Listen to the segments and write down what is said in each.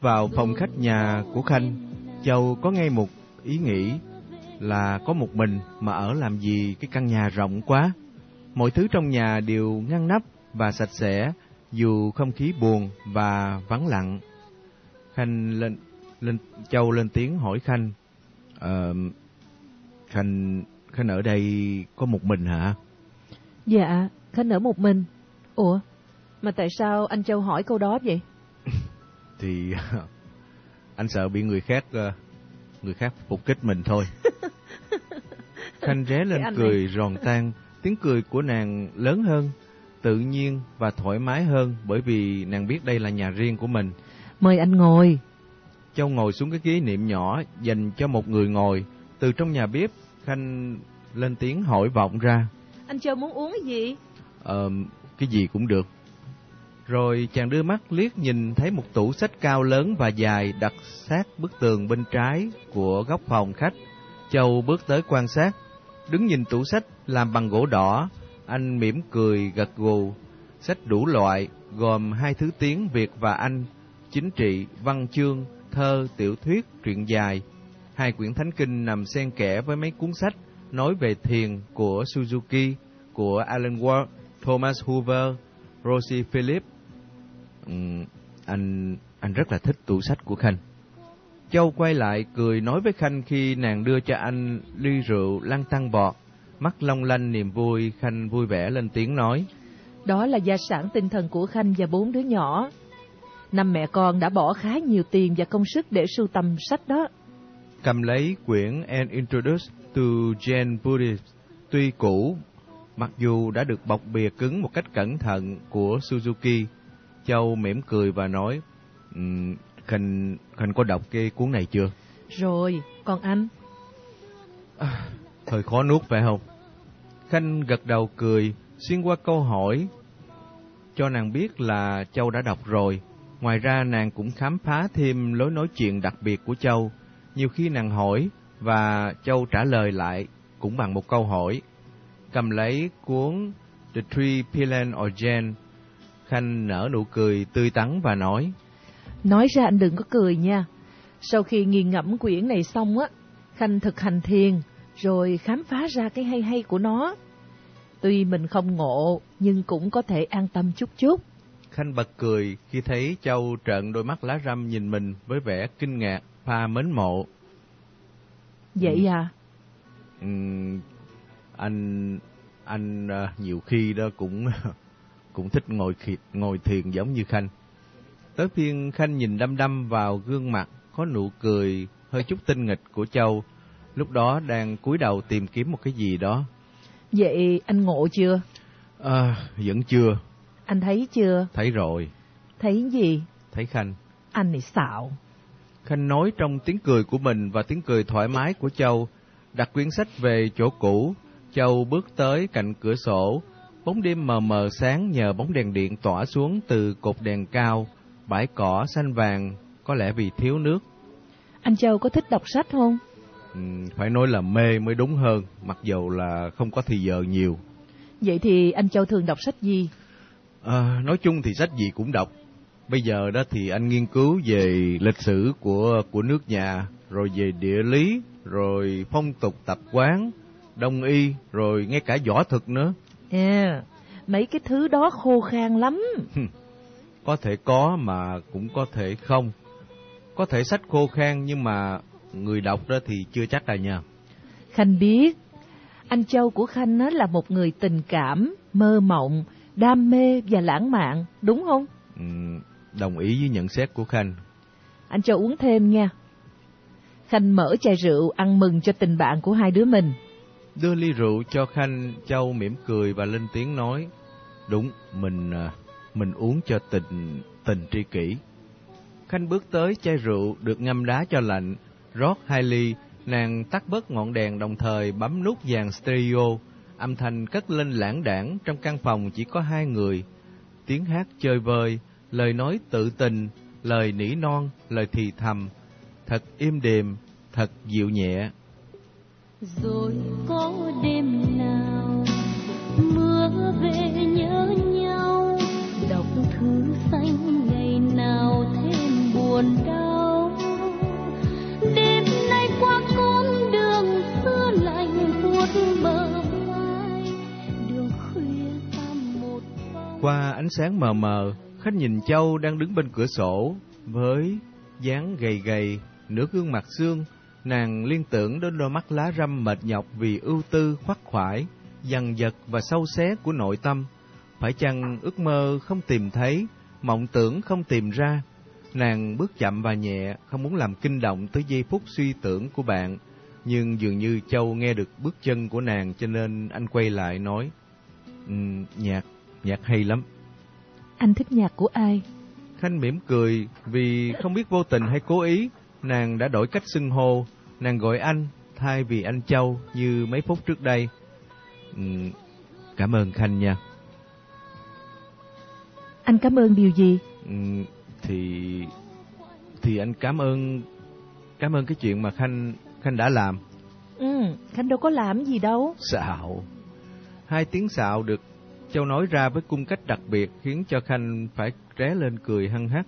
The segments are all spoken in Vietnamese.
vào phòng khách nhà của Khanh, Châu có ngay một ý nghĩ là có một mình mà ở làm gì cái căn nhà rộng quá. Mọi thứ trong nhà đều ngăn nắp và sạch sẽ, dù không khí buồn và vắng lặng. Khanh lên, lên Châu lên tiếng hỏi Khanh, ờ, Khanh, Khanh ở đây có một mình hả? Dạ, Khanh ở một mình. Ủa, mà tại sao anh Châu hỏi câu đó vậy? Thì anh sợ bị người khác ờ, người khác phục kích mình thôi. Khanh ré lên cười ròn tan, tiếng cười của nàng lớn hơn, tự nhiên và thoải mái hơn bởi vì nàng biết đây là nhà riêng của mình. Mời anh ngồi. Châu ngồi xuống cái ghế niệm nhỏ dành cho một người ngồi. Từ trong nhà bếp, Khanh lên tiếng hỏi vọng ra. Anh Châu muốn uống cái gì? Ờ, cái gì cũng được. Rồi chàng đưa mắt liếc nhìn thấy một tủ sách cao lớn và dài đặt sát bức tường bên trái của góc phòng khách. Châu bước tới quan sát, đứng nhìn tủ sách làm bằng gỗ đỏ, anh mỉm cười gật gù. Sách đủ loại, gồm hai thứ tiếng Việt và Anh, chính trị, văn chương, thơ, tiểu thuyết, truyện dài. Hai quyển thánh kinh nằm xen kẽ với mấy cuốn sách nói về thiền của Suzuki, của Alan Ward, Thomas Hoover, Rosie Phillips. Anh anh rất là thích tủ sách của Khanh. Châu quay lại cười nói với Khanh khi nàng đưa cho anh ly rượu lăn tăng bọt. Mắt long lanh niềm vui, Khanh vui vẻ lên tiếng nói. Đó là gia sản tinh thần của Khanh và bốn đứa nhỏ. Năm mẹ con đã bỏ khá nhiều tiền và công sức để sưu tầm sách đó. Cầm lấy quyển An Introduction to Zen Buddhism, tuy cũ, mặc dù đã được bọc bìa cứng một cách cẩn thận của Suzuki, Châu mỉm cười và nói, um, Khanh, Khanh có đọc cái cuốn này chưa? Rồi, còn anh? Hơi khó nuốt phải không? Khanh gật đầu cười, xuyên qua câu hỏi, cho nàng biết là Châu đã đọc rồi. Ngoài ra nàng cũng khám phá thêm lối nói chuyện đặc biệt của Châu. Nhiều khi nàng hỏi và Châu trả lời lại cũng bằng một câu hỏi. Cầm lấy cuốn The Three Pillars of Zen, Khanh nở nụ cười tươi tắn và nói, Nói ra anh đừng có cười nha. Sau khi nghiền ngẫm quyển này xong á, Khanh thực hành thiền, rồi khám phá ra cái hay hay của nó. Tuy mình không ngộ, nhưng cũng có thể an tâm chút chút. Khanh bật cười khi thấy Châu trợn đôi mắt lá răm nhìn mình với vẻ kinh ngạc, pha mến mộ. Vậy à? Ừm, anh anh à, nhiều khi đó cũng cũng thích ngồi khịt ngồi thiền giống như Khanh. Tới phiên Khanh nhìn đăm đăm vào gương mặt có nụ cười hơi chút tinh nghịch của Châu, lúc đó đang cúi đầu tìm kiếm một cái gì đó. Vậy anh ngộ chưa? À, vẫn chưa, Anh thấy chưa? thấy rồi, Thấy gì? thấy Khanh. Anh này xạo. Khanh nói trong tiếng cười của mình và tiếng cười thoải mái của Châu, đặt quyển sách về chỗ cũ. Châu bước tới cạnh cửa sổ, bóng đêm mờ mờ sáng nhờ bóng đèn điện tỏa xuống từ cột đèn cao, bãi cỏ xanh vàng, có lẽ vì thiếu nước. Anh Châu có thích đọc sách không? Ừm, phải nói là mê mới đúng hơn, mặc dù là không có thì giờ nhiều. Vậy thì anh Châu thường đọc sách gì? À, nói chung thì sách gì cũng đọc. Bây giờ đó thì anh nghiên cứu về lịch sử của của nước nhà, rồi về địa lý, rồi phong tục tập quán, đông y, rồi ngay cả võ thực nữa. À, mấy cái thứ đó khô khan lắm. Có thể có mà cũng có thể không. Có thể sách khô khan nhưng mà người đọc đó thì chưa chắc là nha. Khanh biết, anh Châu của Khanh á là một người tình cảm, mơ mộng, đam mê và lãng mạn, đúng không? Ừm, đồng ý với nhận xét của Khanh. Anh cho uống thêm nha. Khanh mở chai rượu ăn mừng cho tình bạn của hai đứa mình. Đưa ly rượu cho Khanh, Châu mỉm cười và lên tiếng nói. Đúng, mình à, mình uống cho tình tình tri kỷ. Khanh bước tới chai rượu được ngâm đá cho lạnh, rót hai ly, nàng tắt bớt ngọn đèn đồng thời bấm nút dàn stereo. Âm thanh cất lên lãng đãng trong căn phòng chỉ có hai người. Tiếng hát chơi vơi, lời nói tự tình, lời nỉ non, lời thì thầm. Thật êm đềm, thật dịu nhẹ rồi có đêm nào mưa về nhớ nhau, đọc thư xanh ngày nào thêm buồn đau. Đêm nay qua con đường xưa lạnh buốt bờ vai, đường khuya tam một phong qua ánh sáng mờ mờ, khách nhìn châu đang đứng bên cửa sổ với dáng gầy gầy, nửa gương mặt xương nàng liên tưởng đến đôi mắt lá răm mệt nhọc vì ưu tư khoắt khoải, dằn dật và sâu xé của nội tâm. Phải chăng ước mơ không tìm thấy, mộng tưởng không tìm ra? Nàng bước chậm và nhẹ, không muốn làm kinh động tới giây phút suy tưởng của bạn, nhưng dường như Châu nghe được bước chân của nàng cho nên anh quay lại nói, um, nhạc, nhạc hay lắm. Anh thích nhạc của ai? Khanh mỉm cười vì không biết vô tình hay cố ý, nàng đã đổi cách xưng hô, nàng gọi anh thay vì anh Châu như mấy phút trước đây. Um, cảm ơn Khanh nha. Anh cảm ơn điều gì? Um, thì thì anh cảm ơn cảm ơn cái chuyện mà Khanh Khanh đã làm. Ừ, Khanh đâu có làm gì đâu. Xạo. Hai tiếng xạo được Châu nói ra với cung cách đặc biệt khiến cho Khanh phải ré lên cười hăng hắc.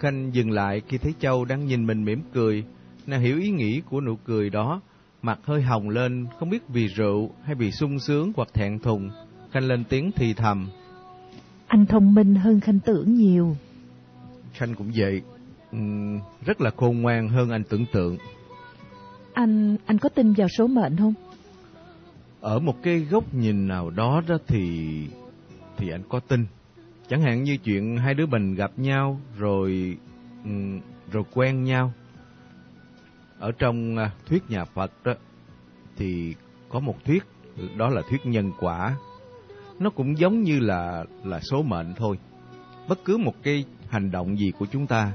Khanh dừng lại khi thấy Châu đang nhìn mình mỉm cười. Nàng hiểu ý nghĩ của nụ cười đó, mặt hơi hồng lên, không biết vì rượu hay vì sung sướng hoặc thẹn thùng. Khanh lên tiếng thì thầm. Anh thông minh hơn Khanh tưởng nhiều. Khanh cũng vậy, uhm, rất là khôn ngoan hơn anh tưởng tượng. Anh, anh có tin vào số mệnh không? Ở một cái góc nhìn nào đó đó thì thì anh có tin. Chẳng hạn như chuyện hai đứa mình gặp nhau rồi ừ, rồi quen nhau. Ở trong à, thuyết nhà Phật đó, thì có một thuyết, đó là thuyết nhân quả. Nó cũng giống như là là số mệnh thôi. Bất cứ một cái hành động gì của chúng ta,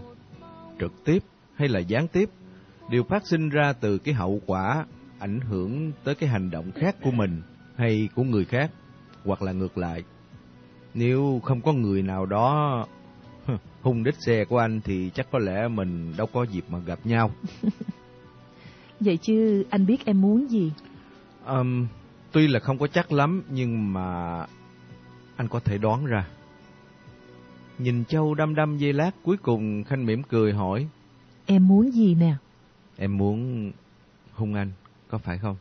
trực tiếp hay là gián tiếp, đều phát sinh ra từ cái hậu quả ảnh hưởng tới cái hành động khác của mình hay của người khác, hoặc là ngược lại. Nếu không có người nào đó hung đích xe của anh thì chắc có lẽ mình đâu có dịp mà gặp nhau. Vậy chứ anh biết em muốn gì? Um, tuy là không có chắc lắm nhưng mà anh có thể đoán ra. Nhìn Châu đăm đăm dây lát cuối cùng Khanh mỉm cười hỏi. Em muốn gì nè? Em muốn hung anh, có phải không?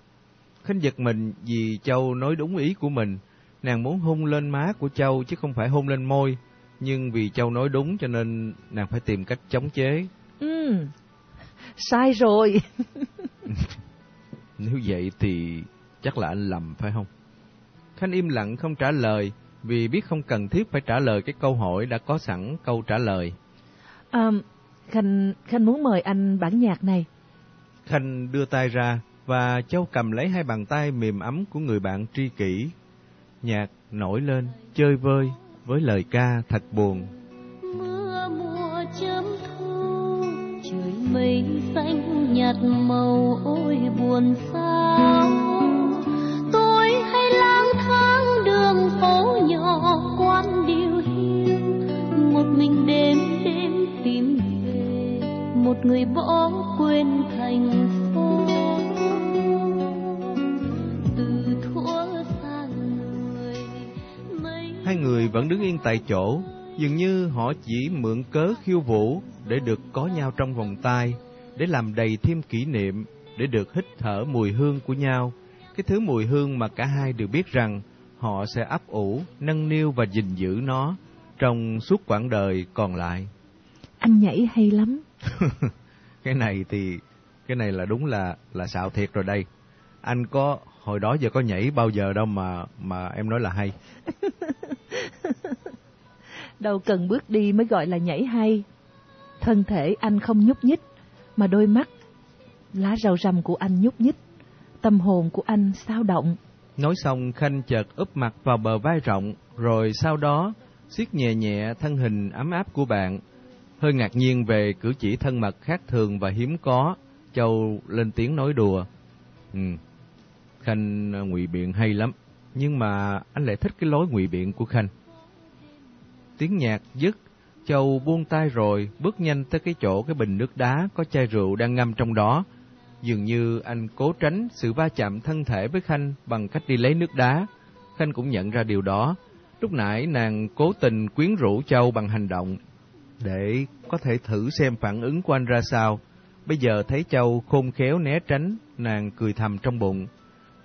Khanh giật mình vì Châu nói đúng ý của mình. Nàng muốn hung lên má của Châu chứ không phải hung lên môi. Nhưng vì Châu nói đúng cho nên nàng phải tìm cách chống chế. Ừ, sai rồi. Nếu vậy thì chắc là anh lầm phải không? Khanh im lặng không trả lời vì biết không cần thiết phải trả lời cái câu hỏi đã có sẵn câu trả lời. À, Khanh, Khanh muốn mời anh bản nhạc này. Khanh đưa tay ra và Châu cầm lấy hai bàn tay mềm ấm của người bạn tri kỷ. Nhạc nổi lên, chơi vơi với lời ca thật buồn. Mưa mùa chớm thu, trời mây xanh nhạt màu ôi buồn sao. Tôi hay lang thang đường phố nhỏ quan điều hiu, một mình đêm đêm tìm về một người bỏ quên thành Hai người vẫn đứng yên tại chỗ, dường như họ chỉ mượn cớ khiêu vũ để được có nhau trong vòng tay, để làm đầy thêm kỷ niệm, để được hít thở mùi hương của nhau, cái thứ mùi hương mà cả hai đều biết rằng họ sẽ ấp ủ, nâng niu và gìn giữ nó trong suốt quãng đời còn lại. Anh nhảy hay lắm. cái này thì cái này là đúng là là xạo thiệt rồi đây. Anh có hồi đó giờ có nhảy bao giờ đâu mà mà em nói là hay. Đâu cần bước đi mới gọi là nhảy hay. Thân thể anh không nhúc nhích, mà đôi mắt, lá rau rằm của anh nhúc nhích. Tâm hồn của anh sao động. Nói xong Khanh chợt úp mặt vào bờ vai rộng, rồi sau đó siết nhẹ nhẹ thân hình ấm áp của bạn. Hơi ngạc nhiên về cử chỉ thân mật khác thường và hiếm có, Châu lên tiếng nói đùa. Ừ, Khanh à, ngụy biện hay lắm, nhưng mà anh lại thích cái lối ngụy biện của Khanh. Tiếng nhạc dứt, Châu buông tay rồi, bước nhanh tới cái chỗ cái bình nước đá có chai rượu đang ngâm trong đó. Dường như anh cố tránh sự va chạm thân thể với Khanh bằng cách đi lấy nước đá. Khanh cũng nhận ra điều đó. Lúc nãy nàng cố tình quyến rũ Châu bằng hành động để có thể thử xem phản ứng của anh ra sao. Bây giờ thấy Châu khôn khéo né tránh, nàng cười thầm trong bụng.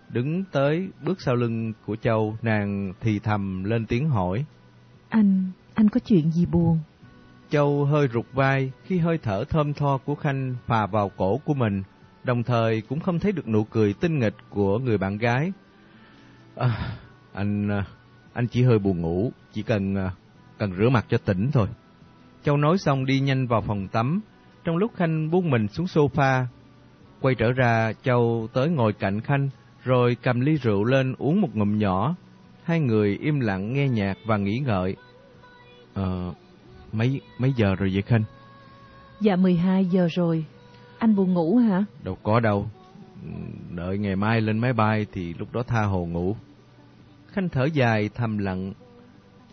đứng tới bước sau lưng của Châu, nàng thì thầm lên tiếng hỏi. Anh, anh có chuyện gì buồn? Châu hơi rụt vai khi hơi thở thơm tho của Khanh phà vào cổ của mình, đồng thời cũng không thấy được nụ cười tinh nghịch của người bạn gái. À, anh à, anh chỉ hơi buồn ngủ, chỉ cần à, cần rửa mặt cho tỉnh thôi. Châu nói xong đi nhanh vào phòng tắm, trong lúc Khanh buông mình xuống sofa. Quay trở ra, Châu tới ngồi cạnh Khanh, rồi cầm ly rượu lên uống một ngụm nhỏ. Hai người im lặng nghe nhạc và nghĩ ngợi. Ờ, mấy mấy giờ rồi vậy Khanh? Dạ 12 giờ rồi. Anh buồn ngủ hả? Đâu có đâu. Đợi ngày mai lên máy bay thì lúc đó tha hồ ngủ. Khanh thở dài thầm lặng.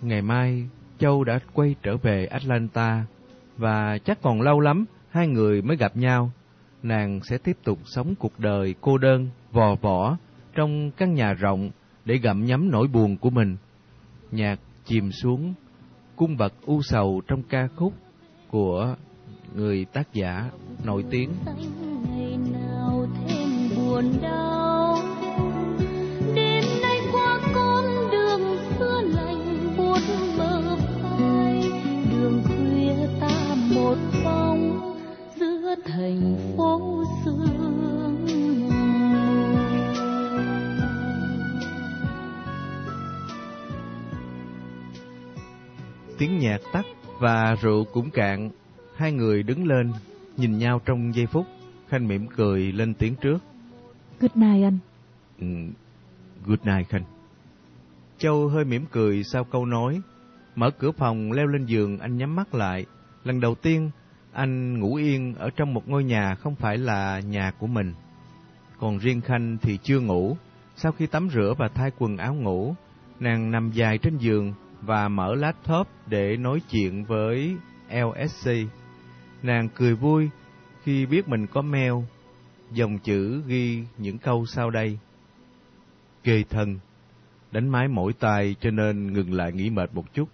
Ngày mai Châu đã quay trở về Atlanta và chắc còn lâu lắm hai người mới gặp nhau. Nàng sẽ tiếp tục sống cuộc đời cô đơn, vò vỏ trong căn nhà rộng để gặm nhấm nỗi buồn của mình. Nhạc chìm xuống, cung bậc u sầu trong ca khúc của người tác giả nổi tiếng. ngày nào thêm buồn đau đêm nay qua con đường xưa lạnh buốt mơ phai đường khuya ta một bóng giữa thành phố xưa Tiếng nhạc tắt và rượu cũng cạn. Hai người đứng lên, nhìn nhau trong giây phút. Khanh mỉm cười lên tiếng trước. Good night anh. Ừ, good night Khanh. Châu hơi mỉm cười sau câu nói. Mở cửa phòng leo lên giường anh nhắm mắt lại. Lần đầu tiên anh ngủ yên ở trong một ngôi nhà không phải là nhà của mình. Còn riêng Khanh thì chưa ngủ. Sau khi tắm rửa và thay quần áo ngủ, nàng nằm dài trên giường và mở laptop để nói chuyện với LSC. Nàng cười vui khi biết mình có mail, dòng chữ ghi những câu sau đây. Kê thân, đánh máy mỗi tay cho nên ngừng lại nghỉ mệt một chút.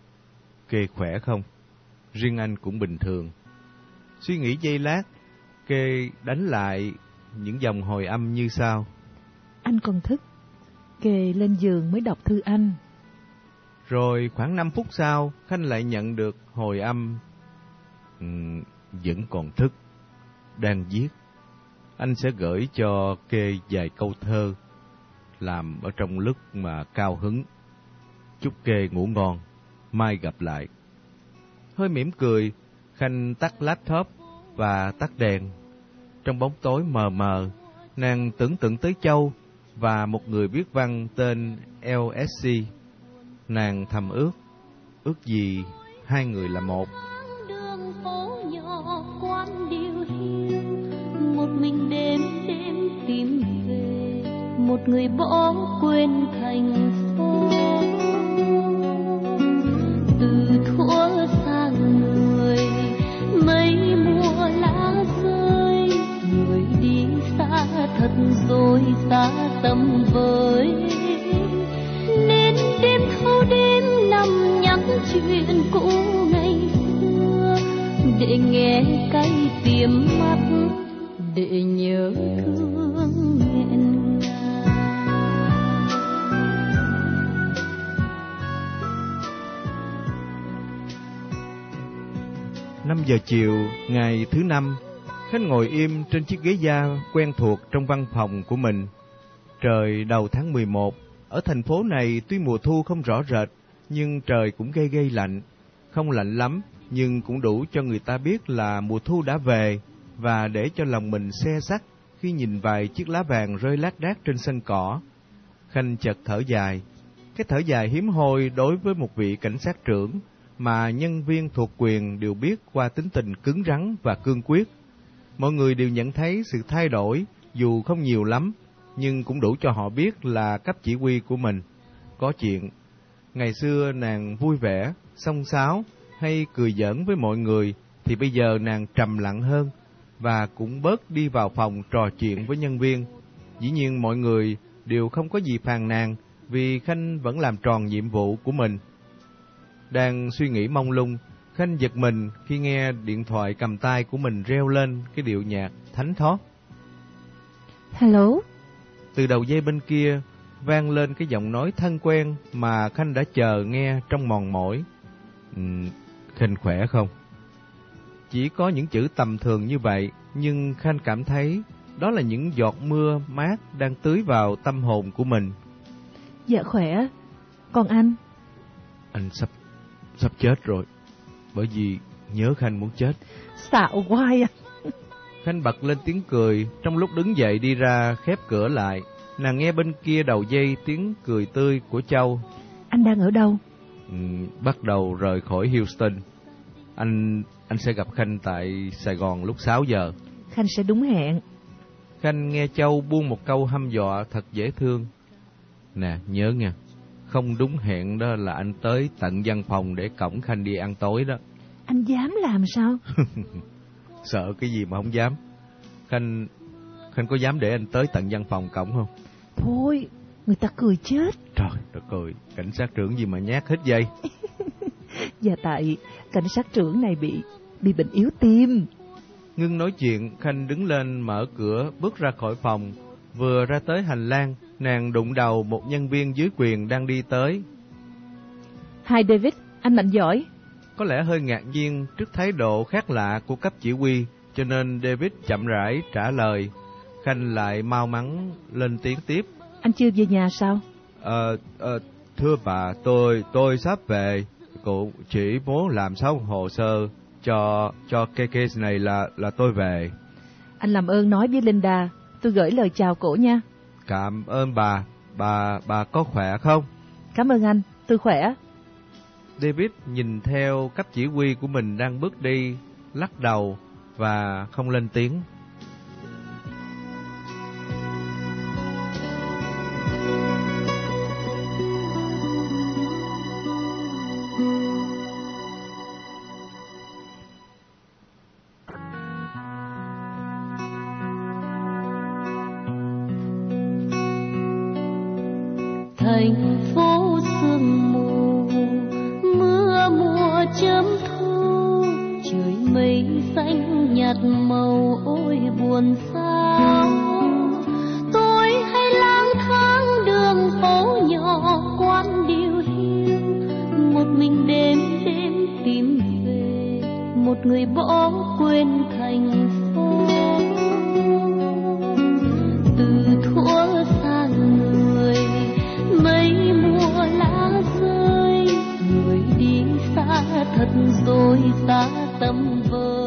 Kê khỏe không? Riêng anh cũng bình thường. Suy nghĩ giây lát, Kê đánh lại những dòng hồi âm như sau. Anh còn thức. Kề lên giường mới đọc thư anh. Rồi khoảng 5 phút sau, Khanh lại nhận được hồi âm. Ừ, vẫn còn thức, đang viết. Anh sẽ gửi cho kê vài câu thơ, làm ở trong lúc mà cao hứng. Chúc kê ngủ ngon, mai gặp lại. Hơi mỉm cười, Khanh tắt laptop và tắt đèn. Trong bóng tối mờ mờ, nàng tưởng tượng tới Châu và một người viết văn tên LSC. Nàng thầm ước, ước gì hai người là một. đường phố nhỏ quán điều hiu một mình đêm đêm tìm về. Một người bỏ quên thành 5 giờ chiều, ngày thứ năm, Khánh ngồi im trên chiếc ghế da quen thuộc trong văn phòng của mình. Trời đầu tháng 11, ở thành phố này tuy mùa thu không rõ rệt, nhưng trời cũng gây gây lạnh. Không lạnh lắm, nhưng cũng đủ cho người ta biết là mùa thu đã về, và để cho lòng mình xe sắt khi nhìn vài chiếc lá vàng rơi lác đác trên sân cỏ. Khanh chợt thở dài, cái thở dài hiếm hoi đối với một vị cảnh sát trưởng mà nhân viên thuộc quyền đều biết qua tính tình cứng rắn và cương quyết. Mọi người đều nhận thấy sự thay đổi, dù không nhiều lắm, nhưng cũng đủ cho họ biết là cấp chỉ huy của mình. Có chuyện, ngày xưa nàng vui vẻ, song sáo hay cười giỡn với mọi người, thì bây giờ nàng trầm lặng hơn và cũng bớt đi vào phòng trò chuyện với nhân viên. Dĩ nhiên mọi người đều không có gì phàn nàn vì Khanh vẫn làm tròn nhiệm vụ của mình. Đang suy nghĩ mông lung, Khanh giật mình khi nghe điện thoại cầm tay của mình reo lên cái điệu nhạc thánh thót. Hello? từ đầu dây bên kia vang lên cái giọng nói thân quen mà Khanh đã chờ nghe trong mòn mỏi. Ừ, Khanh khỏe không? Chỉ có những chữ tầm thường như vậy, nhưng Khanh cảm thấy đó là những giọt mưa mát đang tưới vào tâm hồn của mình. Dạ khỏe. Còn anh? Anh sắp sắp chết rồi. Bởi vì nhớ Khanh muốn chết. Xạo hoài à. Khanh bật lên tiếng cười, trong lúc đứng dậy đi ra khép cửa lại. Nàng nghe bên kia đầu dây tiếng cười tươi của Châu. Anh đang ở đâu? Ừ, bắt đầu rời khỏi Houston. Anh anh sẽ gặp Khanh tại Sài Gòn lúc 6 giờ. Khanh sẽ đúng hẹn. Khanh nghe Châu buông một câu hăm dọa thật dễ thương. Nè, nhớ nha, không đúng hẹn đó là anh tới tận văn phòng để cổng Khanh đi ăn tối đó. Anh dám làm sao? Sợ cái gì mà không dám. Khanh Khanh có dám để anh tới tận văn phòng cổng không? Thôi, người ta cười chết. Trời, nó cười, cảnh sát trưởng gì mà nhát hết dây. Và tại cảnh sát trưởng này bị bị bệnh yếu tim. Ngưng nói chuyện, Khanh đứng lên mở cửa bước ra khỏi phòng. Vừa ra tới hành lang, nàng đụng đầu một nhân viên dưới quyền đang đi tới. Hai David, anh mạnh giỏi. Có lẽ hơi ngạc nhiên trước thái độ khác lạ của cấp chỉ huy, cho nên David chậm rãi trả lời. Khanh lại mau mắn lên tiếng tiếp. Anh chưa về nhà sao? Ờ, ờ, thưa bà, tôi tôi sắp về. Cụ chỉ muốn làm xong hồ sơ cho cho cái case này là là tôi về. Anh làm ơn nói với Linda, tôi gửi lời chào cổ nha. Cảm ơn bà, bà bà có khỏe không? Cảm ơn anh, tôi khỏe. David nhìn theo cấp chỉ huy của mình đang bước đi, lắc đầu và không lên tiếng. mây xanh nhạt màu, ôi buồn sao? Tôi hay lang thang đường phố nhỏ quan điều hiu một mình đêm đêm tìm về, một người bỏ quên thành phố. Từ thuở sang người mây mùa lá rơi. Người đi xa thật rồi xa tâm vơi